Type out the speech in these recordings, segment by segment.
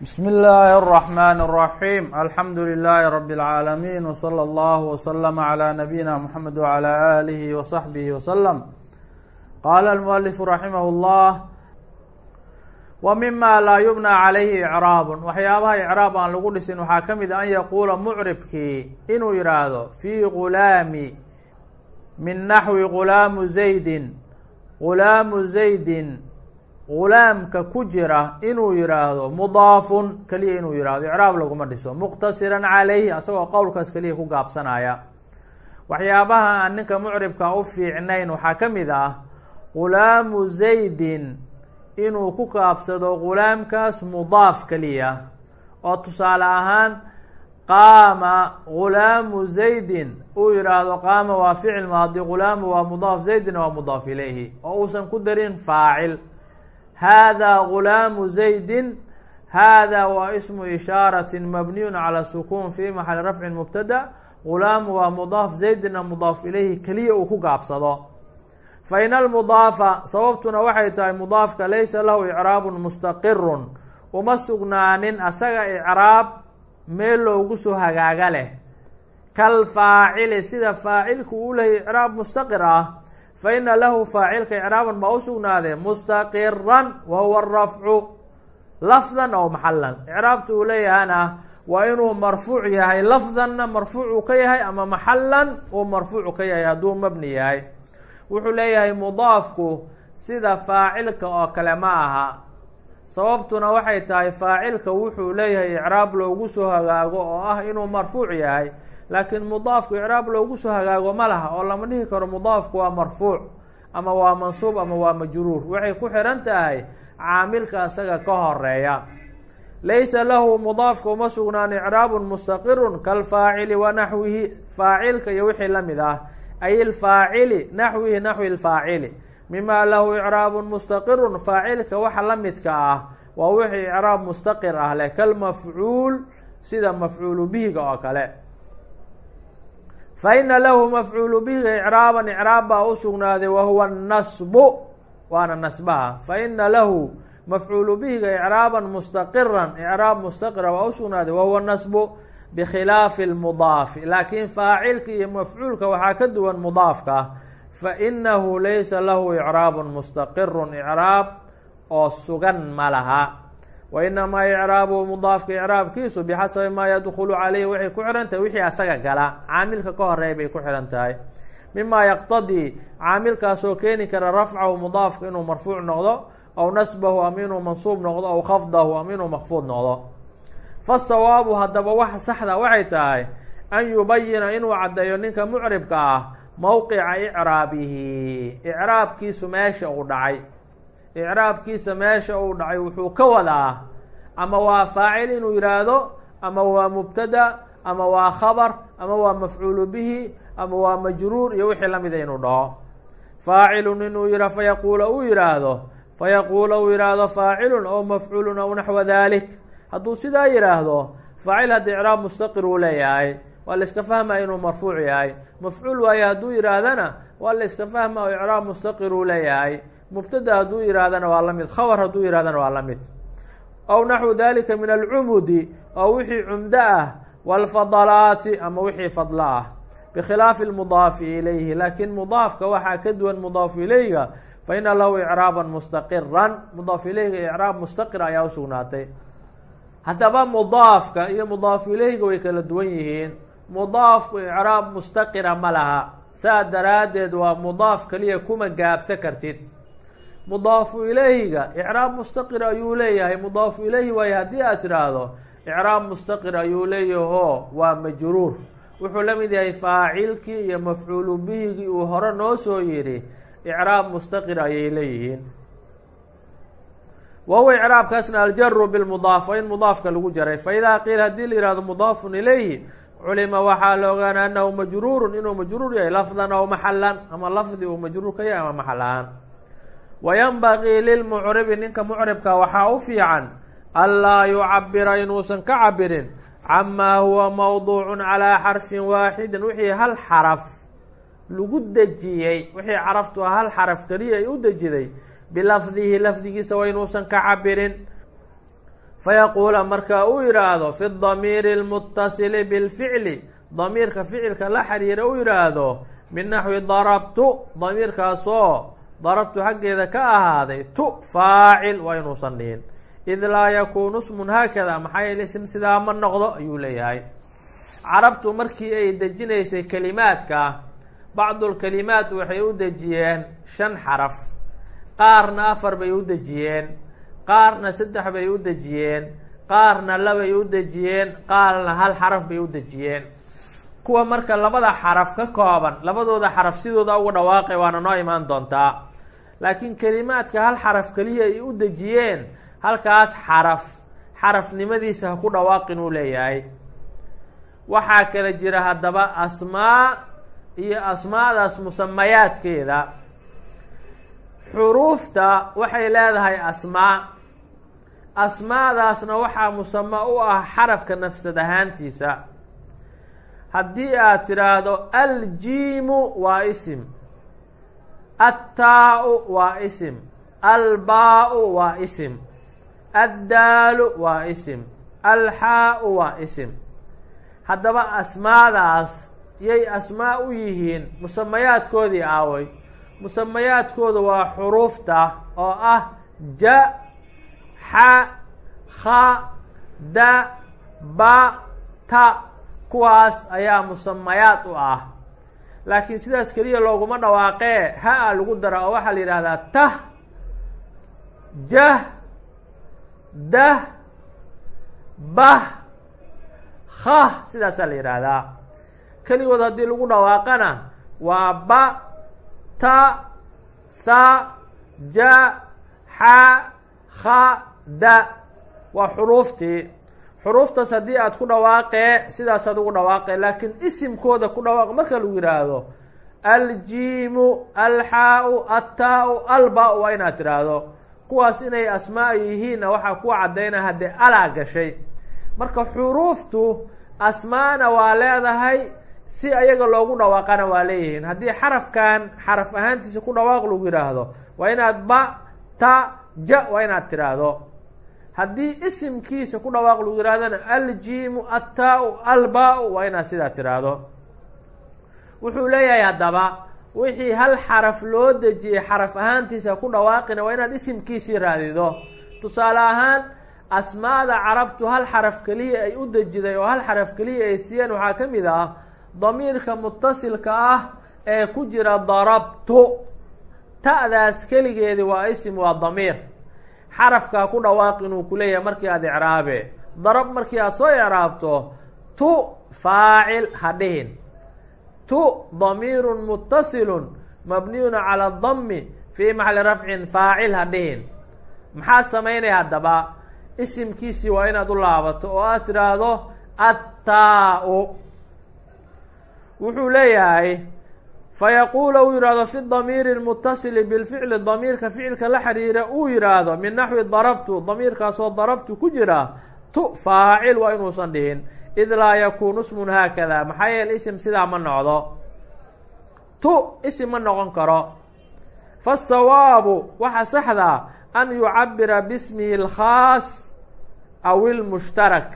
بsم الlh الرحمن الرحيم الحمdu للh رب العاalمين وصلى الله وsلم على نبيinا محمد وعلى آله وصحبه وسلم qال المؤلف رحimه الله ومما laa يبنى عalayhi إعrاab waxyaabaha إعrاab aan lagu dhisin waxaa ka mid a an yaquula mcribkii inuu yihaahdo fي غulaami min naxwi غulaamu زaydi غulaamu زaydi gulaamka ku jira inuu yihaahdo mudaafun keliya inuu yihahdo icraab laguma dhiso muqtasiran calayhi asagoo qowlkaas keliya ku gaabsanaya. Waxyaabaha aan ninka mucribka u fiicnayn waxaa ka mid ah gulaamu zaydin inuu ku gaabsado gulaamkaas mudaaf keliya oo tusaale ahaan qaama gulaamu zaydin uu yihaahdo qaama waa ficil maadi gulaamu waa mudaaf zaydin waa mudaaf ilayhi oo uusan ku darin faacil hada gulaamu zaydin hada waa ismu ishaarati mabniyu calى sukuun fi maxali rafci mubtada gulaamu waa mudaaf zaydina mudaaf ilayhi keliya uu ku gaabsado. fa in almudaafa sababtuna waxay tahay mudaafka laysa lahu icraabu mustaqirun uma sugnaanin asaga icraab meel loogu soo hagaaga leh kalfaacili sida faacilku uu lehay icraab mustaqir ah fa ina lahu faacilka icraaban baa u sugnaadee mustaqiran wa huwa rafcu lafdan aw maxalan icraabta uu leeyahana waa inuu marfuuc yahay lafdanna marfuucu ka yahay ama maxalan uu marfuucu ka yahay hadduu mabni yahay wuxuu leeyahay mudaafku sida faacilka oo kale ma aha sababtuna waxay tahay faacilka wuxuu leeyahay icraab loogu soo hagaago oo ah inuu marfuuc yahay laakiin mudaafku icraab loogu soo hagaago ma laha oo lama dhihi karo mudaafku waa marfuuc ama waa mansuub ama waa majruur. Waxay ku xihan tahay caamilka asaga ka horreeya laysa lahu mudaafka uma sugnaan icraabun mustaqirun kalfaacili wa naxwihi faacilka iyo wixii la mid ah ay ilfaacili naxwihi naxwi lfaacili mima lahu icraabun mustaqirun faacilka waxa la midka ah waa wixii icraab mustaqir ah leh kalmafcuul sida mafcuulu bihiga oo kale fa ina lahu mafcuulu bihiga icraaban icraab baa u sugnaaday wahuwa nasbu waana nasbaha fa ina lahu mafcuulu bihiga icraaban mustaqiran icraab mustaqira waa u sugnaaday wahuwa nasbu bikhilaafi lmudaafi laakiin faacilka iyo mafcuulka waxaa ka duwan mudaafka fa inahu laysa lahu icraabun mustaqirun icraab oo sugan ma laha wa inamaa icraabuhu mudaafka icraabkiisu bixasabi maa yadkulu calayhi waxay ku xihan tahay wixii asaga gala caamilka ka horreeya bay ku xihan tahay mima yaqtadii caamilkaasoo keeni kara rafcahu mudaafka inuu marfuuc noqdo aw nasbahu ama inuu mansuub noqdo aw khafdahu ama inuu makfuud noqdo fasawaabu haddaba waxa saxda waxay tahay an yubayina inuu caddeeyo ninka mucribka ah mowqica icraabihi icraabkiisu meesha uu dhacay icraabkiisa meesha uu dhacay wuxuu ka wadaa ama waa faacil inuu yihaahdo ama waa mubtada ama waa khabar ama waa mafcuulu bihi ama waa majruur iyo wixii lamida inuu dhaho. Faacilun inuu yiha fayaquula uu yihaahdo fayaquula uu yihaahdo faacilun aw mafcuulun aw naxwa dalik hadduu sidaa yihaahdo faacil hadda icraab mustaqir uu leeyahay waa la iska fahmaya inuu marfuuc yahay. Mafcuul waaye hadduu yihaahdana waa la iska fahma o icraab mustaqir uu leeyahay mubtada hadduu yihahdana waa la mid khabar hadduu yihahdana waa la mid. Aw naxwu dalika min alcumudi oo wixii cumdo ah walfadalaati ama wixii fadlo ah. Bikhilaafi lmudaafi ilayhi laakiin mudaafka waxaa ka duwan mudaafu ilayga fa ina lahu icraaban mustaqiran. Mudaaf ilayga icraab mustaqir ayaa usugnaatay haddaba mudaafka iyo mudaafu ilayga way kala duwan yihiin. Mudaafku icraab mustaqira ma laha. Saa daraaddeed waa mudaaf keliya kuma gaabsan kartid mudaafu ilayhiga icraab mustaqir ayuu leeyahay mudaafu ilayhi waayo haddii aad tidhaahdo icraab mustaqir ayuu leeyaho waa majruur. Wuxuu la mid yahay faacilkii iyo mafcuulu bihigii uu hore noo soo yidhi icraab mustaqir ayay leeyihiin. Wa huwa icraabkaasna aljaru bilmudaaf in mudaafka lagu jaray. Fa idaa qiila haddii la yihahdo mudaafun ilayhi culima waxaa la ogaana anahu majruurun inuu majruur yahay lafdan aw maxalan ama lafdi uu majruur ka yahay ama maxal ahaan wa yanbagii lilmucribi ninka mucribka waxaa u fiican anlaa yucabira inuusan ka cabirin camaa huwa mawduucun calaa xarfin waaxidin wixii hal xaraf lagu dejiyey wixii caraftu hal xaraf keliya ay u dejiday bilafdihi lafdigiisa waa inuusan ka cabirin fayaquula marka uu yidhaahdo fi damiiri اlmutasili bilficli damiirka ficilka la xiriira uu yidhaahdo min naxwi darabtu damiirkaasoo darabtu xaggeeda ka ahaaday tu faacil waa inuusan dhihin id laa yakuunu smun haakada maxaa yeele ism sidaa ma noqdo ayuu leeyahay. Carabtu markii ay dejinaysay kelimaadka bacdulkelimaat waxay u dejiyeen shan xaraf. Qaarna afar bay u dejiyeen qaarna saddex bay u dejiyeen qaarna labay u dejiyeen qaarna hal xaraf bay u dejiyeen kuwa marka labada xaraf ka kooban labadooda xaraf sidooda uga dhawaaqay waana noo imaan doontaa. Laakiin kelimaadka hal xaraf keliya ay u dejiyeen halkaas xaraf xarafnimadiisa ha ku dhawaaqin uu leeyahay. Waxaa kala jira haddaba asmaa iyo asmaadaas musamayaadkeeda xuruufta waxay leedahay asmaa. Asmaadaasna waxaa musama u ah xarafka nafsad ahaantiisa haddii aad tidhaahdo aljiimu waa isim. Attaau waa isim. Albaa-u waa isim. Addaalu waa isim. Alxaa-u waa isim. Haddaba asmaadaas yay asmaa u yihiin musamayaadkoodii aaway. Musamayaadkooda waa xuruufta oo ah ja xa kha da ba ta kuwaas ayaa musamayaad u ah. Laakiin sidaas keliya looguma dhawaaqee ha-a lagu dara oo waxaa la yidhahdaa tah jah dah bah khah sidaasaa la yidhaahdaa. Keligood haddii lagu dhawaaqana waa ba ta tha ja xa kha da waa xuruuftii xuruuftaas haddii aad ku dhawaaqee sidaasaad ugu dhawaaqee laakiin isimkooda ku dhawaaq marka lagu yidhaahdo aljiimu alxaa-u ataa-u alba-u waa inaad tidhaahdo. Kuwaas inay asmaa yihiinna waxaa kuwa caddayna haddee alaa gashay. Marka xuruuftu asmaana waa leedahay si ayaga loogu dhawaaqana waa leeyihiin. Haddii xarafkan xaraf ahaantiisa ku dhawaaq lagu yidhaahdo waa inaad ba ta ja waa inaad tidhaahdo haddii isimkiisa ku dhawaaq lagu yidhahdana aljiimu ataa-u albaa-u waa inaad sidaa tidhaahdo wuxuu leeyahay haddaba wixii hal xaraf loo dejiyey xaraf ahaantiisa ku dhawaaqina waa inaad isimkiisii raadido. Tusaale ahaan asmaada carabtu hal xaraf keliya ay u dejiday oo hal xaraf keliya ay siiyeen waxaa ka mid ah damiirka mutasilka ah ee ku jira darabtu. Ta'daas keligeedi waa isim waa damiir xarafkaa ku dhawaaq inuu ku leeyahay markii aada icraabe. Darab markii aada soo icraabto tu faacil ha dhihin. Tu damiirun mutasilun mabniyun cala dami fii maxali rafcin faacil ha dhihin. Maxaad samaynaya haddaba? Isimkiisii waa inaad u laabato oo aad tidhaahdo attaa-u. Wuxuu leeyahay fayaquula uu yidhaahdo fi damiiri mutasili bilficli damiirka ficilka la xiriira uu yidhaahdo min naxwi darabtu damiirkaasoo darabtu ku jira tu faacil waa inuusan dhihin id laa yakuunu ismun haakadaa maxaa yeele isim sidaa ma noqdo tu isim ma noqon karo faasawaabu waxaa saxdaa an yucabira bismihi alkhaas aw ilmushtarak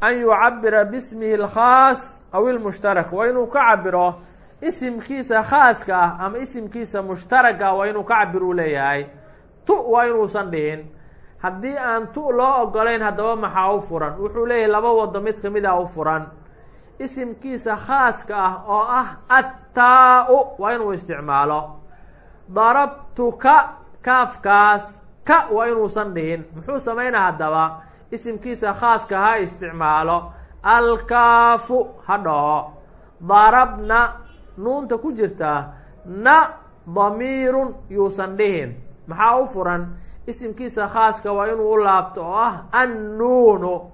an yucabira bismihi alkhaas aw ilmushtarak waa inuu ka cabiro isimkiisa khaaska ah ama isimkiisa mushtaraka ah waa inuu ka cabir uu leeyahay. Tu waa inuusan dhihin. Haddii aan tu loo ogolayn haddaba maxaa u furan? Wuxuu leeyahay laba wado mid ka mid a u furan. Isimkiisa khaaska ah oo ah attaa-u waa inuu isticmaalo. Darabtuka kaafkaas ka waa inuusan dhihin. Muxuu samaynaa haddaba? Isimkiisa khaaska ha isticmaalo. Alkaafu ha dhaho. Darabna nuunta ku jirta na damiirun yuusan dhihin. Maxaa u furan? Isimkiisa khaaska waa inuu u laabto oo ah annuunu.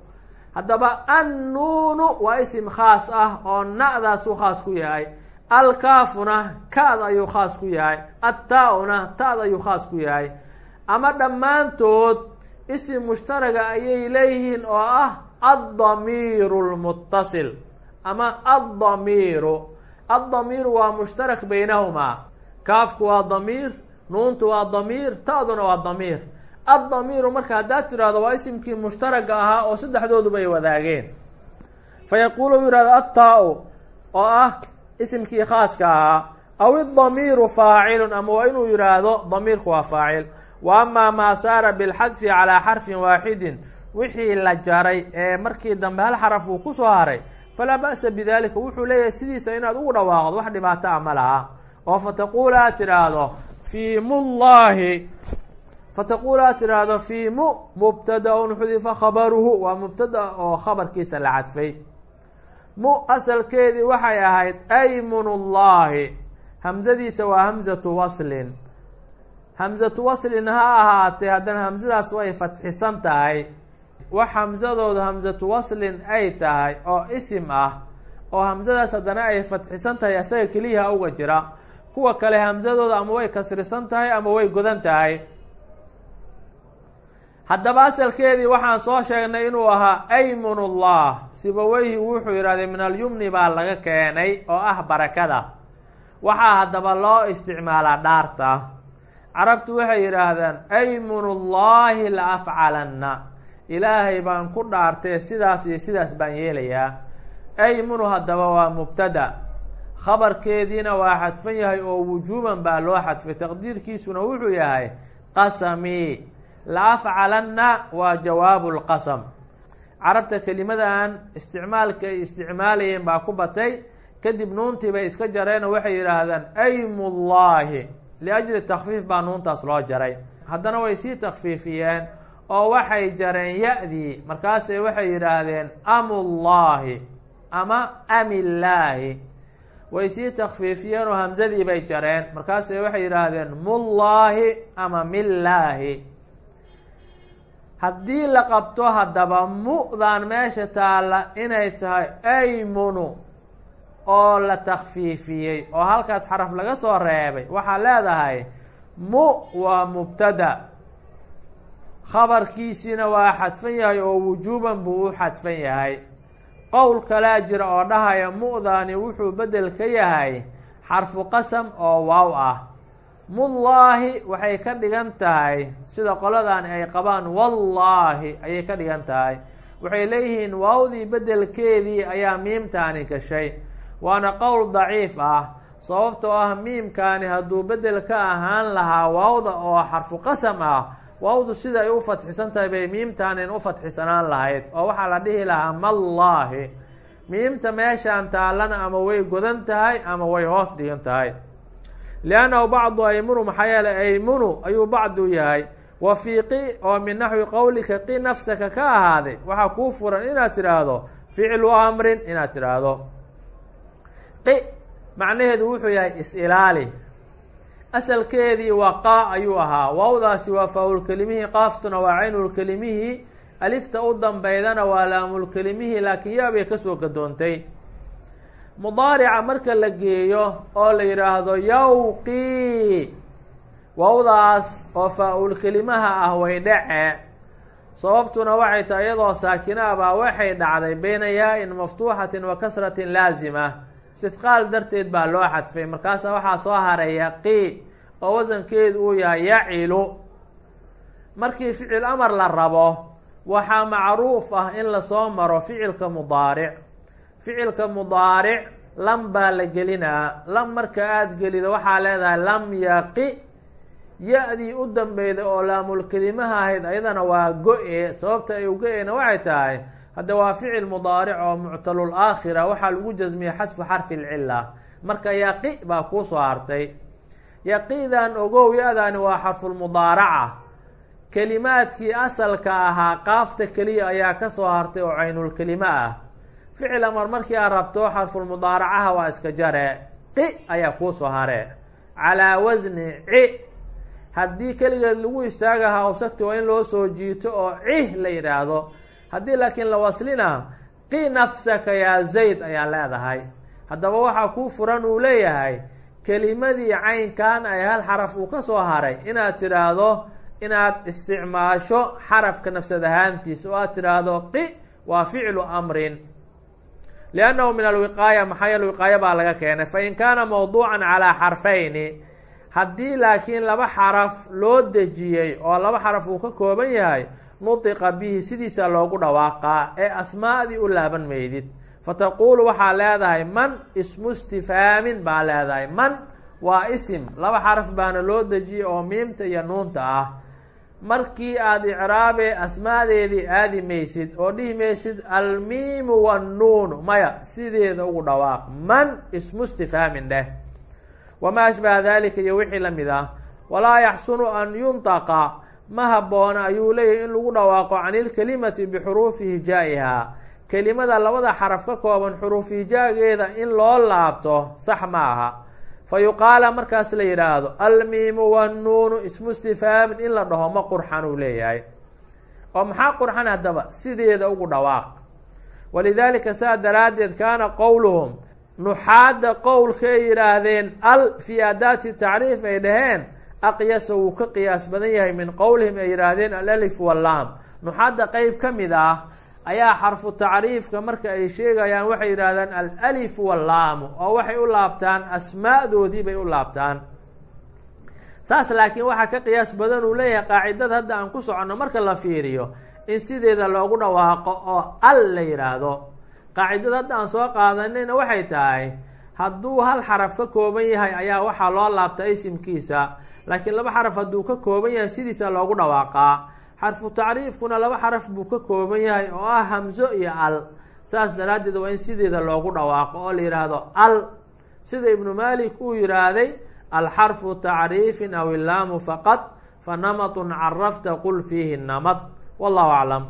Haddaba annuunu waa isim khaas ah oo na-daasuu khaas ku yahay. Alkaafuna ka-da ayuu khaas ku yahay. Attaa-una ta-da ayuu khaas ku yahay. Ama dhammaantood isim mushtaraga ayay leeyihiin oo ah addamiiru lmuttasil ama addamiiru addamiiru waa mushtarak baynahumaa kaafku waa damiir nuuntu waa damiir ta-duna waa damiir. Addamiiru marka haddaad tidhaahdo waa isimkii mushtaraga ahaa oo saddexdooduba ay wadaageen. Fa yaquulu u yihahdo attaa-u oo ah isimkii khaaska ahaa. Aw idamiiru faacilun ama waa inuu yidhaahdo damiirku waa faacil. Wa amaa maa saara bilxadfi calaa xarfin waaxidin. Wixii la jaray ee markii dambe hal xaraf uu ku soo haray falaa ba'sa bidalika wuxuu leeyahay sidiisa inaad ugu dhawaaqdo wax dhibaato a ma laha oo fataquul aad tidhaahdo fiimullaahi fataquul aad tidhaahdo fiimu mubtada-un xudifa khabaruhu waa mubtada oo khabarkiisa la cadfay mu asalkeedii waxay ahayd aymunullaahi hamzadiisa waa hamzatu waslin hamzatu waslin ha ahaatee haddana hamzadaas way fatxisan tahay wax hamzadooda hamzatu waslin ay tahay oo isim ah oo hamzadaas haddana ay fatxisan tahay asaga keliyaha uga jira. Kuwa kale hamzadooda ama way kasrisan tahay ama way godan tahay. Haddaba asalkeedii waxaan soo sheegnay inuu ahaa aymunullah sibaweyhi wuxuu yidhahday min alyumni baa laga keenay oo ah barakada. Waxaa haddaba loo isticmaalaa dhaarta. Carabtu waxay yidhaahdaan aymunullaahi la afcalanna ilaahay baan ku dhaartee sidaas iyo sidaas baan yeelayaa. Aymunu haddaba waa mubtada. Khabarkeediina waa xadfan yahay oo wujuuban baa loo xadfay. Taqdiirkiisuna wuxuu yahay qasami. La afcalanna waa jawaabu lqasam carabta kelimadan isticmaalka ay isticmaalayeen baa ku batay. Kadib nuuntii bay iska jareen oo waxay yidhaahdaan aymullaahi. Liajli takfiif baa nuuntaas loo jaray. Haddana way sii takfiifiyeen oo waxay jareen ya-dii markaasay waxay yidhaahdeen amullaahi ama amillaahi. Way sii takfiifiyeen oo hamzadii bay jareen. Markaasay waxay yidhaahdeen mullaahi ama millaahi. Haddii la qabto haddaba mu-dan meesha taalla inay tahay aymunu oo la takfiifiyey oo halkaas xaraf laga soo reebay. Waxaa leedahay mu waa mubtada khabarkiisiina waa xadfan yahay oo wujuuban buu u xadfan yahay. Qowl kalaa jira oo dhahaya mu-dani wuxuu bedel ka yahay xarfu qasam oo waaw ah. Mullaahi waxay ka dhigan tahay sida qoladan ay qabaan wallaahi ayay ka dhigan tahay. Waxay leeyihiin waawdii bedelkeedii ayaa miimtaani gashay. Waana qowl daciif ah sababtoo ah miimkaani hadduu bedel ka ahaan lahaa waawda oo xarfu qasam ah waawdu sida ay u fatxisan tahay bay miimtaanin u fatxisanaan lahayd. Oo waxaa la dhihi lahaa mallaahi. Miimta meeshaan taallana ama way godan tahay ama way hoos dhigan tahay. Liannahu bacdu aymunu maxaa yeelay aymunu ayuu bacdu yahay. Wa fii qi oo min naxwi qowlika qi nafsaka ka ahaaday. Waxaa kuu furan inaad tidhaahdo ficlu amrin inaad tidhaahdo. Qi macnaheedu wuxuu yahay is-ilaali asalkeedii waa qaa ayuu ahaa. Waawdaasi waa faa-ulkelimihii qaaftuna waa caynulkelimihii alifta u dambeydana waa laamulkelimihii laakiin yaabay ka soo gadoontay. Mudaarica marka la geeyo oo la yidhaahdo yawqi waawdaas oo faa-ulkelimaha ah way dhace. Sababtuna waxay tahay iyadoo saakina baa waxay dhacday beyna yaa-in maftuuxatin wa kasratin laazima istidqaal darteed baa loo xadfay. Markaasa waxaa soo haray yaqi oo wasankeedu uu yahay yacilu. Markii ficil amar la rabo waxaa macruuf ah in la soo maro ficilka mudaaric. Ficilka mudaaric lam baa la gelinaa. Lam marka aada gelido waxaa leedahay lam yaqi. Ya-dii u dambeyday oo laamulkelimaha ahayd ayadana waa go-e. Sababta ay ugo-eena waxay tahay hadda waa ficil mudaaric oo muctalul aakhira waxaa lagu jasmiyey xadfu xarfi lcila marka yaqi baa kuu soo hartay. Yaqidan ogow ya-daani waa xarfulmudaaraca kelimaadkii asalka ahaa qaafta keliya ayaa ka soo hartay oo caynulkelima ah. Ficil amar markii aad rabto xarfulmudaaracaha waa iska jare. Qi ayaa kuu soo hare. Calaa wasni ci. Haddii keligeed lagu istaagaha awsagti waa in loo soo jiito oo cih la yidhaahdo haddii laakiin la waslina qi nafsaka yaa zayd ayaa leedahay. Haddaba waxaa kuu furan uu leeyahay kelimadii caynkan ay hal xaraf uu ka soo haray. Inaad tidhaahdo inaad isticmaasho xarafka nafsad ahaantiisa oo aad tidhaahdo qi waa ficlu amrin. Liannahu min alwiqaaya maxaa yeele wiqaaya baa laga keenay. Fain kaana mawduucan calaa xarfayni haddii laakiin laba xaraf loo dejiyey oo laba xaraf uu ka kooban yahay nutiqa bihi sidiisa loogu dhawaaqaa ee asmaadii u laaban maydid fataquulu waxaa leedahay man ismu istifhaamin baa leedahay man waa isim laba xaraf baana loo dejiyey oo miimta iyo nuunta ah markii aada icraabee asmaadeedii aadi maysid oo dhihi maysid almiimu wannuunu maya sideeda ugu dhawaaq man ismu istifhaamin dheh wamaa ashbaha dalika iyo wixii la mid ah walaa yaxsunu an yuntaqa ma habboona ayuu leeyahay in lagu dhawaaqo can ilkelimati bixuruufi hijaa'ihaa kelimada labada xaraf ka kooban xuruuf hijaageeda in loo laabto sax ma aha. Fa yuqaala markaas la yidhaahdo almiimu wannuunu ismu istifhaamin in la dhaho ma qurxan uu leeyahay. Oo maxaa qurxan haddaba? Sideeda ugu dhawaaq. Walidaalika saa daraaddeed kaana qowluhum nuxaadda qowlkay yidhaahdeen al fii adaati tacriif ay dhaheen aqyasa wuu ka qiyaas badan yahay min qowlihim ay yidhaahdeen alalif wallaam. Nuxaadda qeyb ka mid ah ayaa xarfu tacriifka marka ay sheegayaan waxay yidhaahdaan alalifu wallaamu oo waxay u laabtaan asmaadoodii bay u laabtaan. Saas laakiin waxaa ka qiyaas badan uu leeyahay qaacidada hadda aan ku soconno marka la fiiriyo in sideeda loogu dhawaaqo oo al la yidhaahdo. Qaacidada hadda aan soo qaadanayna waxay tahay hadduu hal xaraf ka kooban yahay ayaa waxaa loo laabtaa isimkiisa laakiin laba xaraf hadduu ka kooban yahay sidiisa loogu dhawaaqaa. Xarfu tacriifkuna laba xaraf buu ka kooban yahay oo ah hamzo iyo al. Saas daraaddeed waa in sideeda loogu dhawaaqo oo la yidhaahdo al. Sida ibnu malik uu yidhaahday alxarfu tacriifin aw illaamu faqad fa namatun carafta qul fiihi namad wallahu aclam